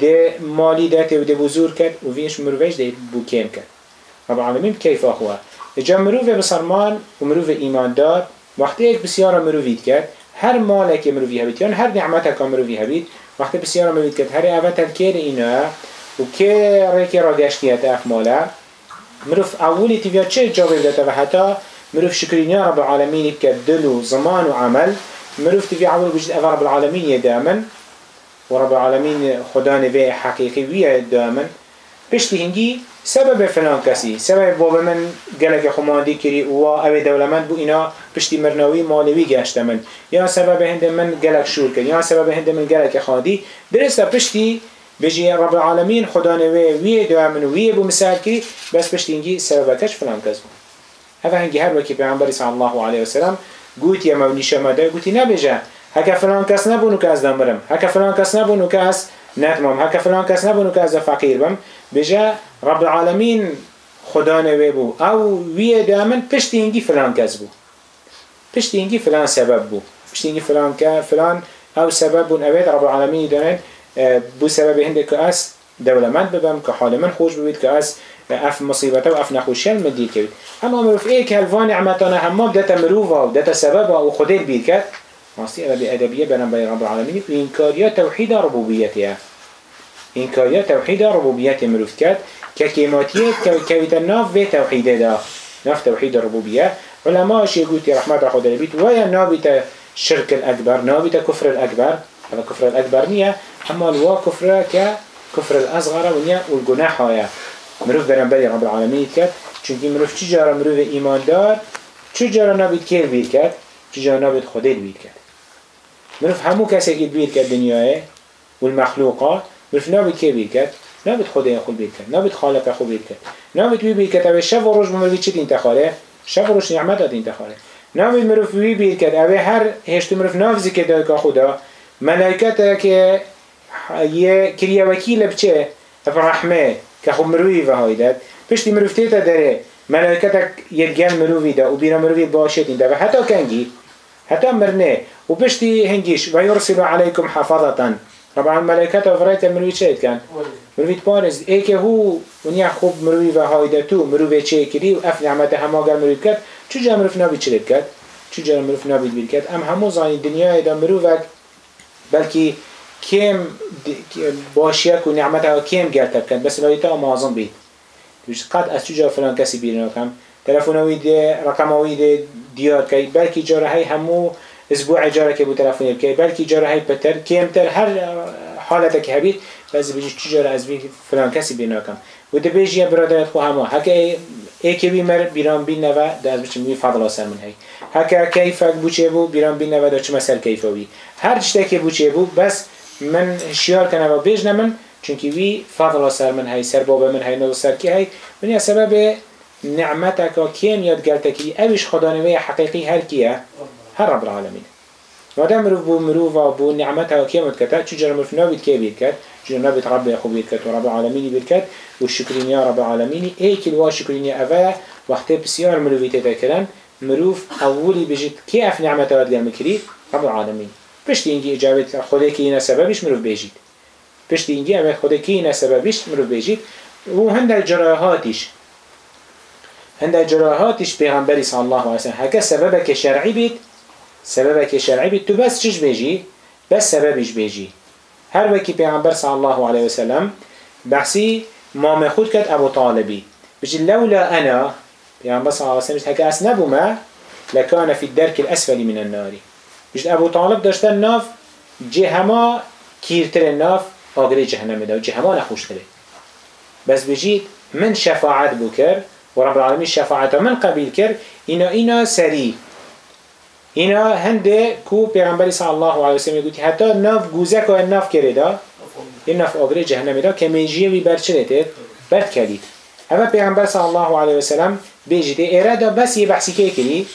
ده مالی داته و ده بزور و ویش مرویش ده بو کم کرد. رب العالمین کیف آخوه جا مروی بسرمان و مروی ایمان دار وقتی یک بسیار مروید کرد هر مالک مروی هبید یا هر نعمت که مروی هبید وقتی بسیار مروید کرد هر اوه تذکیر اینا و که ریکی را گشتیت اف مالا مروف اولی تیویا چه جاوی داته و حتی مروف شکرینی رب العالمین که دل و زمان و عمل مروف في عمل بجد أفا رب العالمين دائما ورب العالمين خدا نوي حقيقي ويا دائما بشتي هنجي سبب فلان كسي سبب بابا من قالك خماندي كري و أبي دولمند بو إنا بشتي مرنوي مالوي گشت من. يا سبب هند من قالك شور كر يا سبب هند من قالك خادي درسته بشتي بجي رب العالمين خدا نوي ويا دائما ويا بو مساعد كري بس بشتي هنجي سببكش فلان كسبو هذا هنجي هر وكي بيعنبري صلى الله عليه وسلم گوت یا مونی شماده گوتی نبیجه هکه فلان کس نبونو که از دمرم هکه فلان کس نبونو که از نتمام. هکه فلان کس نبونو که از فقیر بم. بجه رب العالمین خدا نوی او وی دامن پشت اینگی فلان کس بو. پشت اینگی فلان سبب بو. پشت اینگی فلان که فلان او سبب بون. اوید رب العالمین دارن بو سبب هنده که از دولمند ببم که حال من خوش ببید که از اف مصیبته و اف نخوشیان من دیر کرد اما مروف ای که الوان نعمتانه همه دتا مروفا و دتا سبب و خودی بیر کرد راستی به ادبیه برن بای رب العالمین. این کاریا توحید ربوبیتیه. این کاریا توحید ربوبیت مروف کرد. که کیماتیه کویت ناف و توحیده دا. ناف توحید ربوبیه. علماء اشی گوتی رحمت خدا لبیت ویا نابیت شرک الاکبر نابیت کفر الاکبر. هذا كفر الأكبر نية أما الوا كفر كفر الأصغر ونيا والجناح هايا مروف برنبري رب العالمين کرد. چونکی مروف چی جارا مروف ایمان دار؟ چی جارا نبید کل بید کرد؟ چی جارا نبید خودت مروف همو کسی که بید کرد دنیاه والمخلوقات مروف نبید که بید کرد؟ نبید خدای خود بید کرد نبید خالق خود بید کرد. نبید وی بید کرد اوه شب و روش مروفی چی دین تخاره؟ شب و روش نعمت دین تخاره. نبید مروف وی بید کرد اوه هر هشت مروف نافزی که دای که خدا. ملائکت که یه کریه وکیل بچه رحمه که خب مروی و هایدد پشتی مروفتی تا داره. ملائکتك يلقان مروفي دا و بيرا مروفي باشتين دا حتى كنجي حتى مرنه و بشتي هنجيش و يرسل عليكم حفظة طبعا ملائكته فريت مروفي چه كان مروفي بارز ايكه هو ونيا خوب مروفي و هايدا تو مروفي چه كري و اف نعمته هما قال مروفي كد چو جا مروف نابي چه كد چو جا مروف نابي بير كد ام همو زاني دنيا دا مروفك بلكي كم باشيك و نعمتها كم قالت كد بس لو يتا معظم بيت مش قد چجا فلان کسی بیرون کم تلفن ده رقم ده دیار کی بلکی جاره های همو اسبوع جاره که بو تلفن کی بلکی جاره های پتر کمتر هر حالت که هبید بعضی بیش چجا از بی فلان کسی بیرون کم و ده بیجی برادرت خو همه هک ای که بی مر بیران بین نوا در بچه می فضل آسر من هی. هک کیفک بوچه بو بیران بین نوا در چه مثل کیفوی هر چه که بوچه بو بس من شیار کنم و بیج نمن چونکی وی فضل سر من هی سر بابا من هی نو سر کی هی. من یا سبب نعمتك كين يدقلتكي إيش خدا نوية حقيقي هل كيه هر رب العالمين وده مروف بو مروفا بو نعمتها كيه متكتا چجر مروف نابد كيه بيكت چجر نابد رب يخو بيكت ورب العالمين بيكت والشكرين يا رب العالمين ايك الوا شكرين يا افايا وقت بسيار مروفي تتكرن مروف اولي بجد كيف نعمتها ودقل مكري رب العالمين پشت اینگی اجابت خدا که سببش مروف بیجید پشت اینگی اما خدا که سببش مروف بیجید و هندل جراهاتش هند جراحاتش پیغمبری صلی الله علیه وسلم. هکه سبب که شرعی بید سبب که شرعی بید تو بس چش بیجی بس سببش بیجی هر وکی پیغمبر صلی الله علیه وسلم بحثی مام خود کرد ابو طالبی. بجی لولا انا پیغمبر صلی الله علیه وسلم هکه اس نبوما لكان في الدرك الأسفل من النار بجد أبو طالب داشتن ناف جهما كيرتر الناف آگری جهنم ده و جهنم نخوش تره بس بجید من شفاعت بکر و رب شفاعت من قبیل کر اینا اینا سری اینا هنده کو پیغمبری صلی الله علیه وسلم گوتی حتی ناف گوزک و ناف کرده یه نف آگره جهنمی دا که وی برچه برد کلید اما پیغمبر صلی الله علیه وسلم بیجید دا بس یه بحثی که کری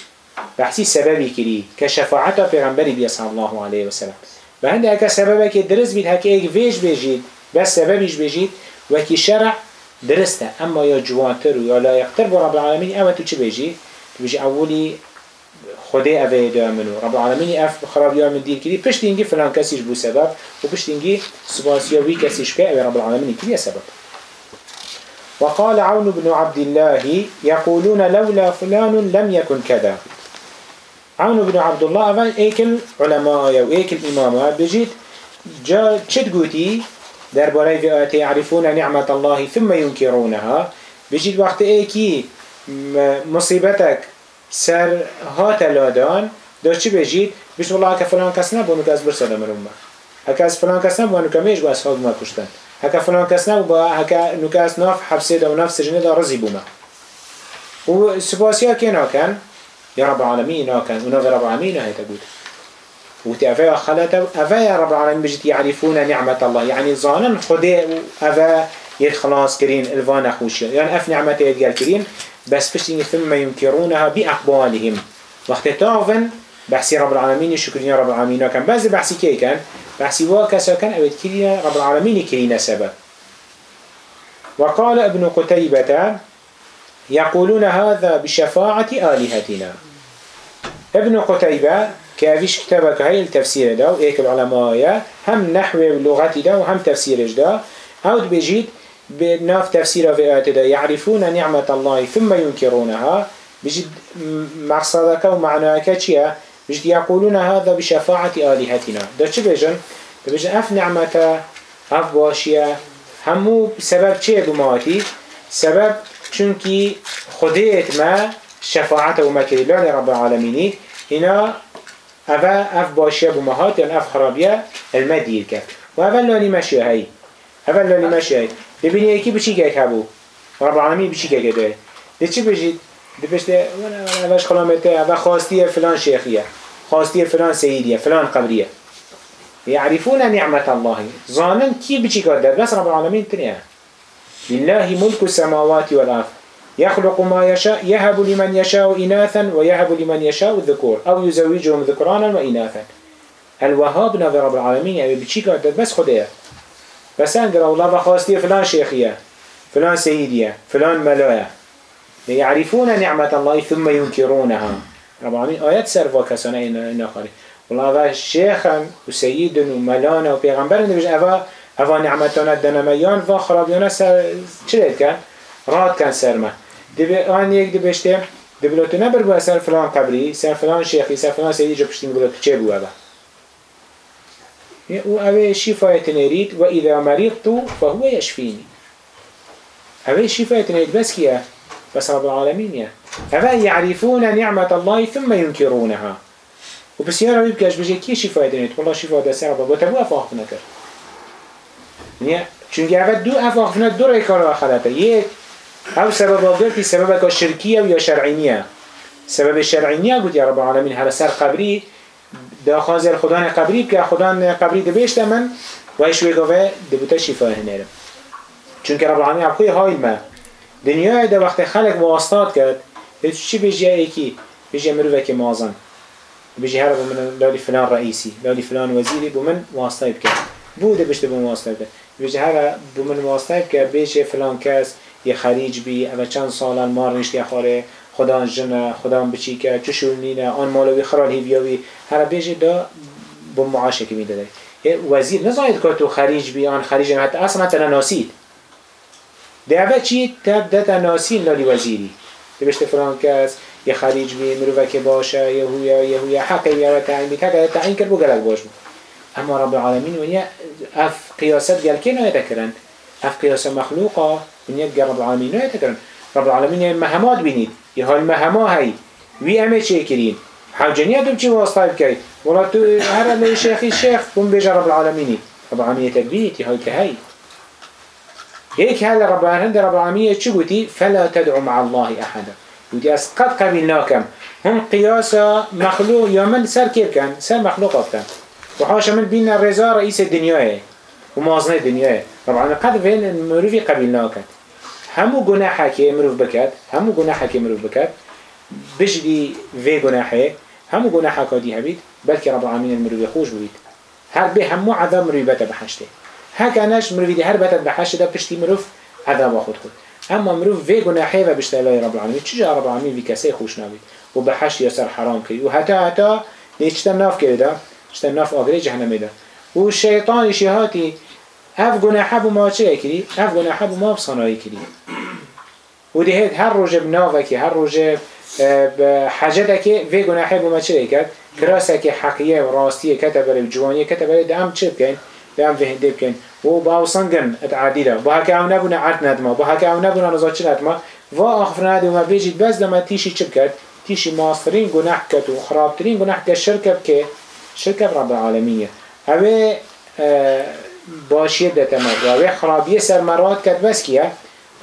بحثی سببی کری که شفاعت پیغمبری بیا صلی الله علیه وسلم و هنده اکا سببه که درست بید هکه ایک ویش بیجید بس سببیش بیجید وکی شرع درسته. اما یا جوانتر و یا لایقتر با رب العالمین اما تو چه بیجی؟ تو بیجی اولی خدای اوه دا منو. رب العالمین اف خرابی من دیر کردی پشت اینگی فلان کسیش بو سبب و پشت اینگی سباسیاوی کسیش که اوه رب العالمین کردی سبب. وقال عون بن عبد الله يقولون لولا فلان لم يكن كذا عون بن عبد الله اول ايكل علماء او ايكل امامات بجيت جا چد قوتي در برای وقتی عرفون نعمت الله ثم ينكرونها بجيت وقت ای کی مصیبتک سر هات لادان داشت بجید؟ بيش والله هكا فلان كس نبونو كاس برسالة مرمى هكا از فلان کس كس نبونو میش بأس هاد ما کشتن هكا فلان کس كس نبونو هكا نكاس ناف حبسي دا ناف سجنه دا رزي بوما و سباسيا كي ناكن یا رب العالمين ناكن وناف رب العالمين هيتا قوتن وتي أفا خلته أفا يا رب العالمين بجد يعرفون نعمة الله. يعني ظانا خده أفا يخلاص كرين إلفان خوشي يعني أف نعمته يتقال كرين بس بشتين ثم ينكرونها بأقوالهم. وقت تافن بحسي رب العالمين شكرين رب العالمين كان بعض بحسي كي كان بحسي واكسا كان أبد كرينا رب العالمين كرينا سبب. وقال ابن قتيبة يقولون هذا بشفاعة آلهتنا. ابن قتيبة كافيش كتابك هاي التفسير ده وإيك العلماء هم نحو اللغة ده وهم تفسيرش ده أو بيجيد بناف تفسير في آيات ده يعرفون نعمة الله ثم ينكرونها. بجد مقصدك ومعناك چيا بجد يقولون هذا بشفاعة آلهتنا. ده بجن؟ ده بجن أف نعمة أف باشية. همو سبب چه بماتي؟ سبب چونكي خديت ما شفاعته ومكرلان رب العالمين. هنا أفا أف باشية بمهات يعني أف خرابية المدير كف وأفا لاني ماشي هاي أفا لاني ماشي هاي ببینی یکی بچی که کبو رب العالمین بچی که ده ده چی بجید ده بشته اوش خلامته او خواستی فلان شیخیه. خواستی فلان سیدیه فلان قبریه. يعرفون نعمة الله. ظانن كي بچی که ده بس رب العالمين تنيا لله ملك السماوات والأرض يخلق ما يشاء يهب لمن يشاء إناثا ويهب لمن يشاء الذكور أو يزوجهم ذكرانا وإناثا. الوهاب نظر رب العالمين يعني بچی که بس خديه بس انقر الله بخواستي فلان شيخية فلان سيدية فلان ملايا يعرفون نعمة الله ثم ينكرونها رب العالمين آيات سرفا كسانا إن آخرين والله هذا شيخا وسيد وملانا وبيغمبر نبيش أفا أفا نعمتنا الدنميان فخرابيانا سر چلت كان راد كان سرما دبي آن يك دبشته دبلوتو نبر بو سر فلان قبري سر فلان شيخي سر فلان سيدي جو بشتين بلوتو چه بو أبا و اوه شفاية نريد وإذا مريضت فهو يشفيني اوه شفاية نريد بس كيا بس رب العالمين يا اوه يعرفون نعمة الله ثم ينكرونها وبس يا ربي بكاش بجي كي شفاية نريد والله شفاية دسي رب وتبو أفاق نكر نيا چونك اوه دو أفاق نكر دو ريكار آخرته يك او سبب قلتي سببك الشركية ويا شرعينية سبب الشرعينية قلت يا رب العالمين هذا سر قبري دا خازر خدا قبری که خدا قبری دبیشت من و ایش وگوه دبوتا شفاه نرم. چونکه رب العالمین عبخوی های ما دنیای دا وقت خلق واسطات کرد بیتو چی بیجی ایکی بیجی مروه که مازن. بیجی هر من لالی فلان رئیسی لالی فلان وزیری بو من واسطه بکرد. بوده بشته بو واسطه بکرد. بیجی هر بو من واسطه بکرد بیجی فلان کس یه خریج بی او چند سالان مار نشتی خوره خدا جن خدا بچی که چشون نینه. آن مالوی خرال هیویاوی. هر بیجی دا با معاشه که میده وزیر نزاید که تو خریج بی آن خریج حتی اصلا حتی ناسید. ده اوه چی؟ تب ده ناسید لالی وزیری. بشت فران کس یه خریج بی مروه که باشه یه هویا یه هویا. حقی یا تعیین بی تعیین کرد بو گلک باش بود. اما رب العالمین ونیا اف گل که نایده کرن اف قیاس مخلوقا ونیا رب العالمین نایده کرن رب العالمین مهمات بینید. یه حال مهما وی امه چه کرین حوجنیت هم چی واسطه بکرد ولا تو هر اللي شيخي شيخ بم بيجا رب العالمين رب العالمين تبيت هاي كهي هيك هلا رب العالمين رب العالمين قلتي فلا تدعو مع الله أحدا قلتي أسقط قبلناكم هم قياسا مخلوق يومن سر كيف كان سر مخلوق كان وحاشا من بينا الرزا رئيس الدنيا ومازنه دنيا رب العالمين قد فين مروفي قبيل ناكد همو گناحه که مروف بکد همو گناحه که مروف بکد بجدی في گناحه همو گناحه که دی هبید بلکه رب العالمین المروفی خوش بید هر به همو عذاب مروفی بتا بحشته هكانش مروفي دي هر بتا بحشته دا پشتی مروف عذاب خود خود. اما مروف في گناحه و بشتالای رب العالمین. چجا رب العالمین في کسی خوش نبید و بحشت يسر حرام كري و حتى نيشتن ناف كده شتن ناف آگری جهنم ده و الشيطان شهاتي اف گناحه بو ما چه کری؟ اف گناحه بو ما بصنایی کری و ده هر روژه که هر روژه حاجته که وی گناحه بو ما چه کرد؟ کراسه که حقیه و راستیه کتا برای جوانیه کتا برای دام چه بکن؟ دام وهنده بکن و با سنگن اتعادیده با هکه او نبونه عرد ندما با هکه او نبونه نزاد چه ندما و آخر نده و ما بیجید بس لما تیشی چه بکرد؟ تیشی ماسترین گناح کت و خرابترین گناح که بکه شركة رب العالمين اوه باشية دتما اوه خرابية سر مرات كد بس كيا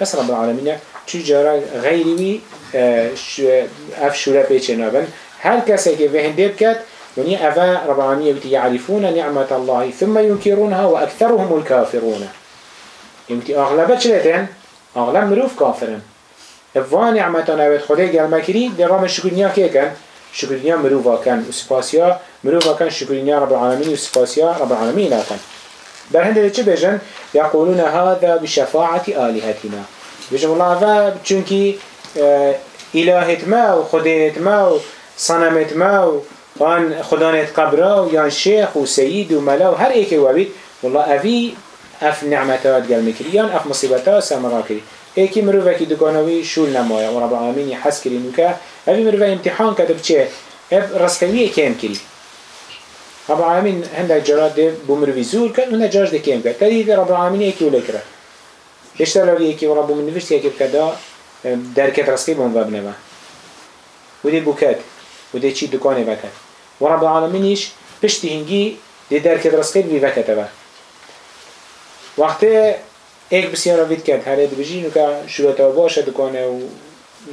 بس رب العالمين چو جارا غيري اف شورا بيچه نابن. هر كسي که وهنده بكت وني أفا رب العالمين بتي يعرفون نعمة الله ثم ينكرونها وأكثرهم الكافرون يمتي أغلبت شلتين أغلب مروف كافرين افوان بيت خده قلما كري دي رام الشكرنيا كيكن شكرنيا مروفا كان وسفاسيا مروفا كان شكرنيا رب العالمين وسفاسيا رب العالمين كان بل هنده چه بيجن يقولون هذا بشفاعة آلهتنا بيجن والله هذا چونكي إلهت ما وخديت ما وصنمت ما وان خدانت قبره ويان شيخ وسيد وملا وهر ايك وابيت والله أفي اف نعمتات قال مكري يان اف مصيبتات سامرا كري ايكي مروفا كي دكانوي شول نمايا ورب العالمين يحس كري نوكا أفي مروفا امتحان كده بچه اف رسكوية كام كري رب العالمين هندك جرات ده بمروفي زور كد هندك جراش ده كام كد تدي رب العالمين ايكي ولا كره اشتغلوا ايكي ورب من نفسي ايكي بكدا دركت رسكي بهم بابنما ودي بوكات ودي چي دكانه بكت ورب العالمين ايش پشتی هنگی دی درکت رسکت بی وکت با. وقتی ایک بسیار وید کرد. هر دی بجی نو که شروعتا باشه دکانه و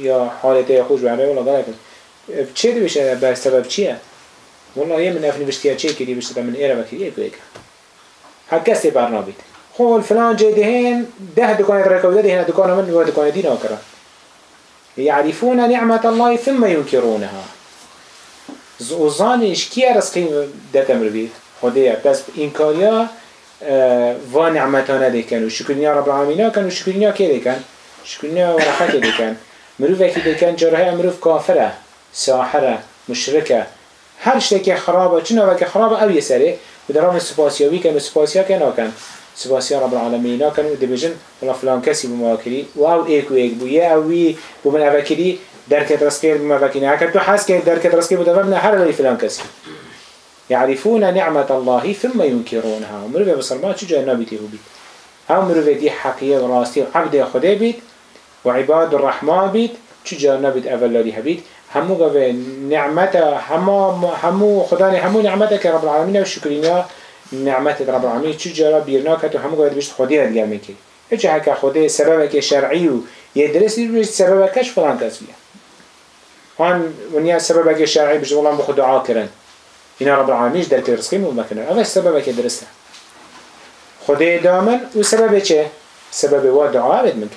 یا حالت خوش بره ولا غلط چه دی بشه سبب چیه؟ والله یه من افنی بشتیا چه کردی بشتا من ایره وکی یک ویک هر کسی برنابید خب فلان جای دهین ده دکانه رکوده دهین دکانه من و دکانه دین آکرا يعرفون نعمة الله ثم ينكرونها. وظانش كي رزقي دتم ربي خديا بس إنكاريا و نعمتانا دي كان وشكرنيا رب العالمين كان وشكرنيا كي دي كان؟ شكرنيا ورحمة دي كان. مروف اكي دي كان جرهي مروف كافرة ساحرة مشركة هر خرابة چنا وكي خرابة او يسره ودرام السباسيوي كان السباسيا كان كان سباسيا رب العالمين كان ودبجن ولا فلان كسي بمواكري واو ايكو ايك بو يا اوي بمن اوكري دركت رزقي بما بكينا هكذا تو حاس كي دركت رزقي بدفعنا حر لي فلان كسي يعرفون نعمة الله ثم ينكرونها مروفة بسلمان شو جاء نبي تيهو بيت هم مروفة دي حقيقة وراستي خدا بيت وعباد الرحمن بيت شو جاء نبي أول لدي هبيت همو قوة نعمته همو همو خداني همو نعمتك رب العالمين وشكرنا نعمت رب العالمين شو جاء بيرناك تو همو قوة بيشت خدي هدقال منكي ايش هكا خدي سببك شرعي يدرسي بيشت سببكش فلان كسبيه هان ونيا سببك شرعي بيشت والله بخد دعا كرن اینا رب العالمین در که رزقی مو مکنن اول سببه که درسته. خدای دامن و سبب چه؟ سبب و دعا بد من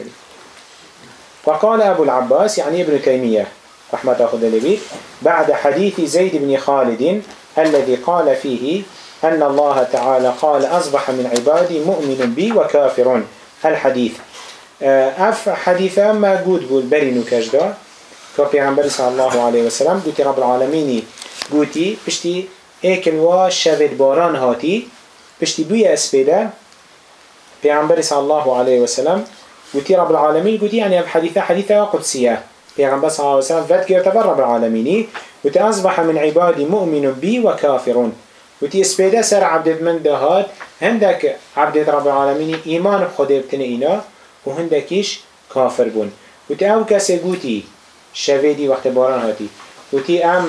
أبو العباس يعني ابن تيمية رحمة خدا لبيت بعد حديث زيد بن خالد الذي قال فيه أن الله تعالى قال أصبح من عبادي مؤمن بي وكافر. الحديث. آه، أف حديث ما قد قول برينو كفي عن صلى الله عليه وسلم قلت رب العالمين قلتي بشتي إيكن وا باران هاتي بشتي بويا في بيغمبر صلى الله عليه وسلم قلتي رب العالمين قلتي يعني الحديثة حديثة قدسية. پیغمبر صلی الله علیه وسلم فت گرت بر رب العالمینی گوتی اصبح من عبادی مؤمن بی و کافرون. گوتی اسفیده سر عبدت من دهات هندک عبدت رب العالمینی ایمان خود ابتن اینا و هندکیش کافر بون. گوتی او کسی گوتی شویدی وقت باران هاتی. گوتی ام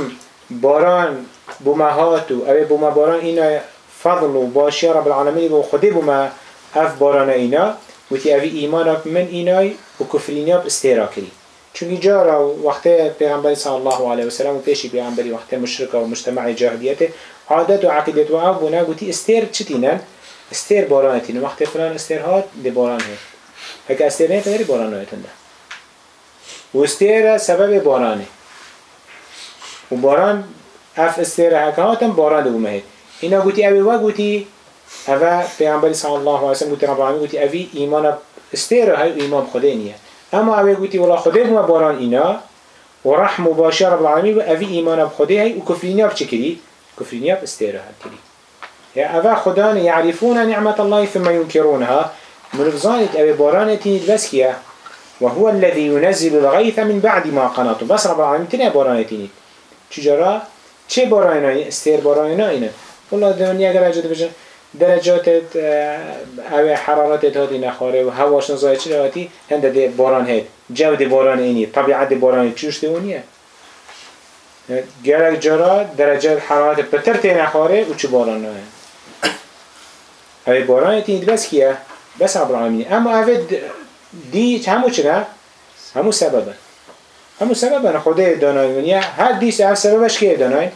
باران بما هاتو اوه بما باران اینا فضل و باشی رب العالمین و خودی بما اف باران اینا. و تی اوه ایمان من اینای و کفرینی استیرا کری. چون جارا وقت پیغمبر صلی الله علیه و سلم و پیشی پیغمبری وقت مشرک و مجتمع جاهلیت عادت و عقیدت و او بنا گوتی استیر چتینن تین وقتی فلان استیر هات دی باران هست. هک استیر نیت غیر باران نایتنده و استیر سبب بارانه. و باران اف استیر هک هاتم باران دو مهد اینا گوتی اوی و گوتی اوه پیغمبری صلی الله علیه وسلم گوتی رب العالمین گوتی اوی ایمان استیر های ایمان خدا نیه اما اوی گوتی ولا خدا بما باران اینا و رحم و باشی رب العالمین و اوی ایمان خدا هی و کفرینی اب چه کری؟ کفرینی اب ها کری. أبا خدان يعرفون نعمة الله ثم ينكرونها مرفزانت أبي بارانتي البسكية وهو الذي ينزل الغيث من بعد ما قنطوا بس رب العالمين تنه بارانتي چجرا چه بارانه استیر بارانه اینه والله دنیا درجات بجن. درجات او حرارت هاتی نخواره و هواش نزای چه هاتی هنده ده باران هید جو ده باران اینی طبیعت ده باران چوش ده اونیه؟ گرک جرا درجات حرارت پتر تی نخواره و چه باران نه اوه باران تین بس کیه؟ بس العالمین اما اوه دی همو چرا همو سببه. همو سببه دانای هر دیس هر سببش کیه دانای؟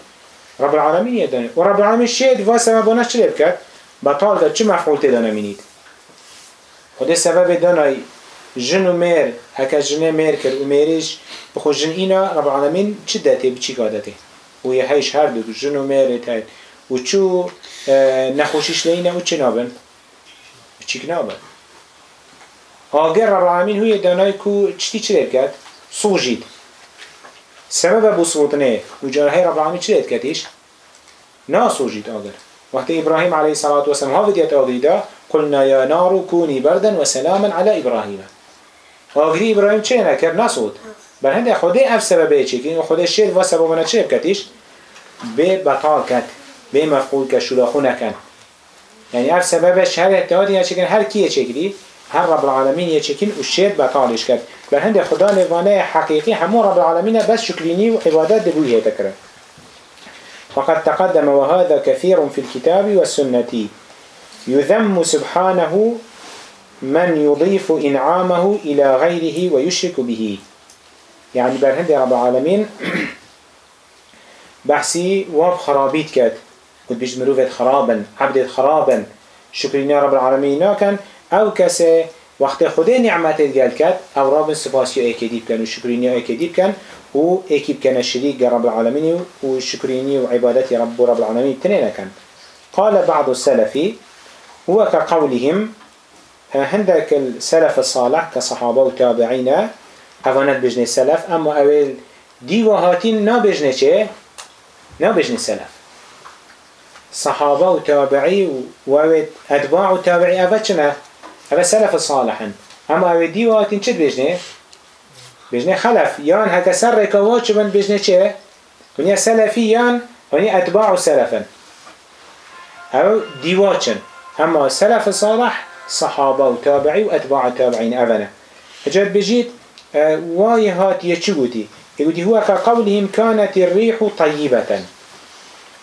رب العالمین یه دانای. و رب العالمین شید و سببانش چه کرد؟ بطال داد چه مفعول تدانه مینید خدای سبب دانای جن و میر هکا جن میر کرد و میریش بخو جن اینا رب العالمین چه داته بچی کادته و یه هیش هر دو جن و میر تاید و چو نخوشیش لینه و چه نابن؟ چیک نابن؟ آگر رب العالمین هوی دانای کو چتی چه کرد؟ صوجید سبب بو صوتنه و جارهای رب العالمین چه کردیش نا صوجید آگر وقت إبراهيم عليه الصلاة والسلام هذا ديت أغيدا قلنا يا نار كوني بردا وسلاما على إبراهيم أغري إبراهيم چه نكر نصوت بل هنده خده اف سببه چه كين وخده الشير و سببنا چه بكتش ببطال كت بمفقود كشلاخو نكن يعني اف سببش هر اتحادي يا چكن هر كيه چكري هر رب العالمين يا چكن والشير بطالش كت بل هنده خدا نوانه حقيقي همو رب العالمين بس شكريني وعبادات دبويه تكره فقد تقدم وهذا كثير في الكتاب والسنة. يذم سبحانه من يضيف إنعامه إلى غيره ويشرك به. يعني برهند رب العالمين بحثي واب خرابيت كات. قد مروفة خرابا عبدت خرابا. شكرين رب العالمين. كان أو كسي وقت خدا نعمت قال كات أو رب سباسيو ايكي كان وشكرين ايكي كان و ايكي كان شريك رب العالمين وشكريني وعبادتي رب رب العالمين تنين كان قال بعض السلف هو كقولهم عندك السلف الصالح كصحابة وتابعين أفنات بجن السلف أما أول ديوهاتين نا بجن چه؟ نا بجن السلف صحابة وتابعي وأول أتباع وتابعي أفتشنا أفا سلف الصالح أما أول ديوهاتين چه بجنه؟ بجنه خلف يان هكا سر ركوات شبن بجنه چه؟ ونيا سلفي يان ونيا أتباع سلفا أو ديواتشن أما سلف صالح صحابة وتابعي وأتباع التابعين أفنا هجد اه واي هات يتشبوتي يقول هو كقولهم كانت الريح طيبة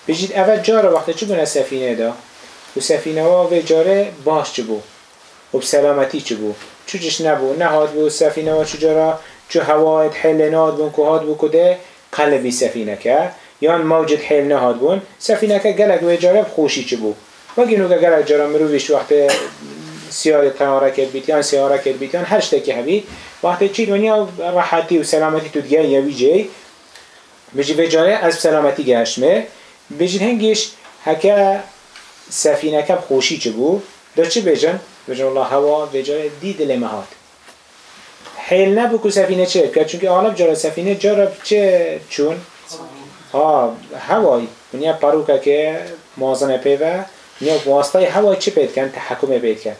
بجيت أفا جارة وقت چبون السفينة دا؟ وسفينة وافي جارة باش چبو وبسلامتي چبو چوچش نبو نهاد بو سفينة و چو هوایت حل نهاد بون که هاد بو کده قلبی سفینه که یان موجد حل نهاد بون سفینه که گلک و جارب خوشی چه بو؟ وگی نوگه گلک جارب مرویش وقت سیاره تناره کرد بیت یان سیاره کرد بیت یان هر شتکی هبید وقتی چی دنیا راحتی و سلامتی تو دیگه یوی جی. بجی به جاره از سلامتی گشمه. بجی هنگیش هکه سفینه که خوشی چه بو؟ در چه بجن؟ بجن الله هوا به جاره دید لمهات. حیل نبو که سفینه چه کرد؟ چون که اغلب جرا سفینه جرا چه چون؟ ها هوای منیا پروکه که موازنه پیوه منیا واسطه هوای چه پید کن تحکم پید کن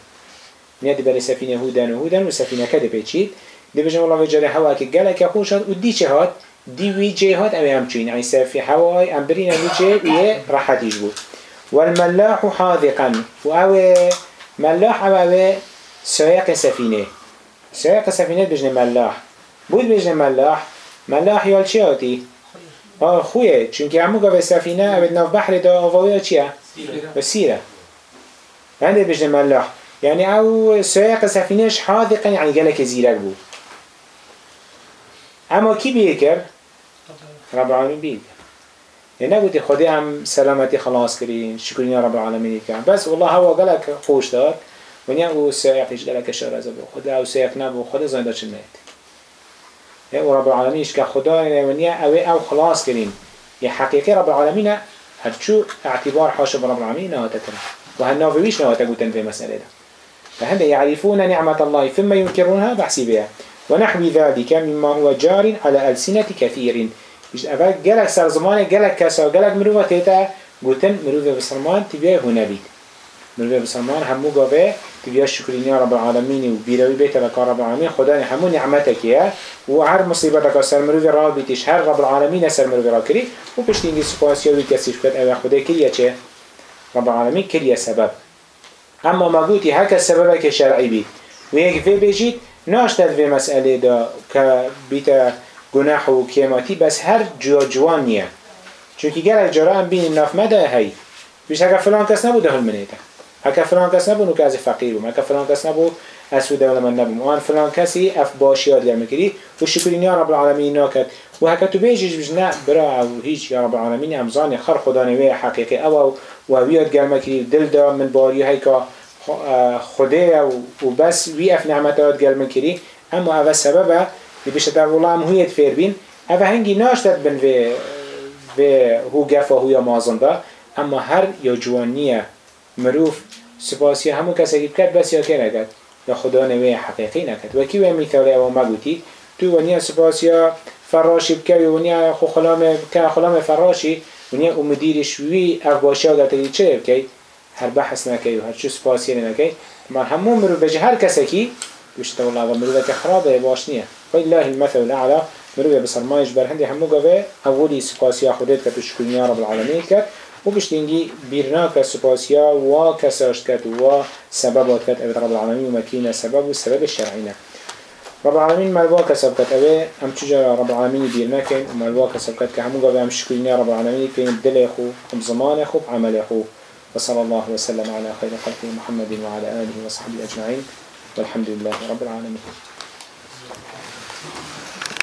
منیا دی برای سفینه هودن و هودن و سفینه کده پیچید. دی بجم الله وجره هوا که گله که خوش هاد و دی چه هاد دی وی جه هاد اوی همچین یعنی سفی هوای امبرین اوی چه؟ ویه راحتیش بود. والملاح حاذقا. و اوی ملاح اوی سایق سفینه. سياق سفينة بجن ملاح. بود بجن ملاح. ملاح يال چي هاتي؟ آه خويه چونك عمو قوة سفينة اوه ناف بحر دا آواوية چيه؟ بسيرة هنده بجن ملاح. يعني او سياق سفينش حاذقا يعني قالك زيرك بو اما كي بيكر؟ رب العالمين بيكر يعني نقول خدي هم سلامتي خلاص شكرين يا رب العالمين كان بس والله هو قالك خوش دار ونیا او سیاقش قالك شر زبو خدا او سیاق نبو خدا زنده چنیت و رب العالمینش که خدا ونیا او او خلاص كرين يا حقيقي رب العالمين هتشو اعتبار حاشا رب العالمين نهاتتنا وهالنافويش نهاتا قوتن في مسألة ده فهم يعرفون نعمة الله ثم ينكرونها؟ بحسي بها. ونحو ذلك مما هو جار على ألسنة كثير. أفا جلك سر زمان جلك كسا جلك مروفة تيتا قوتن مروفة بسرمان تبيه هنا بيت مروفة همو قابه تبيه شكرين يا رب العالمين وبيروي بيت لك رب العالمين خدا همو نعمتك يا وهر مصيبتك سر مروفة راه بيتش هر رب العالمين سر مروفة راه كري وبشتينجي سباسيا ويكسيش كت أبا خدا كريا چه؟ رب العالمين كريا سبب. اما ما قوتي هكا السبب كشرعي بيت ويك في بيجيت ناشتد في مسألة دا كبيت گناه و کیماتی بس هر جوا جوان نیه. چونکه گرک جرا هم بین ناف مده هی. فلان کس نبود دهل منیته. هکا فلان کس نبود که از فقیر بوم هکا فلان کس نبود اسو دولة من نبوم وان فلان کسی اف باشیات گرم کری و شکرین یا رب العالمین ناکد. و هکا تو بیجیش بش نه برا او هیچ یا رب العالمین امزانی خر خدا نوی حقیقی او و ویاد گرم کری دل دا من باری هیکا خدا و بس وی اف نعمتات گرم کری اما اول سببه دی بشه در هم هویت فیر بین. اوه هنگی ناشتد بن و و هو گفا هو یا مازن با اما هر یا جوانیه مروف سپاسی همو کسی که کرد بس یا که نکد یا خدا نوی حقیقی نکد و کی و مثاله او مگوتی؟ تو ونیا سپاسی فراشی بکوی ونیا خو خلام که خلام فراشی ونیا او مدیرش وی اخباشی ها گرتی چه بکی؟ هر بحث نکی و هر چو سپاسی نکی. ما همون مروف بجه هر کسی کی وشتا والله مروف که خرابه باش نیه. الله المثل الأعلى مروي بسرمايش برهندي همو قوي أولي سباسيا خودت كتو شكرين رب و بيرنا بیرناک سپاسیا و کساشت كت و سببات رب العالمين و مکین سبب و سبب رب العالمين مالوا كسب كت أبي أم تجارة رب العالمين بيرنا كن مالوا كسب كت كهم قبل أم شكرنا رب العالمين كن بدل يخو أم زمان يخو عمل يخو وصلى الله وسلم على خير خلقه محمد وعلى آله وصحبه أجمعين والحمد لله رب العالمين.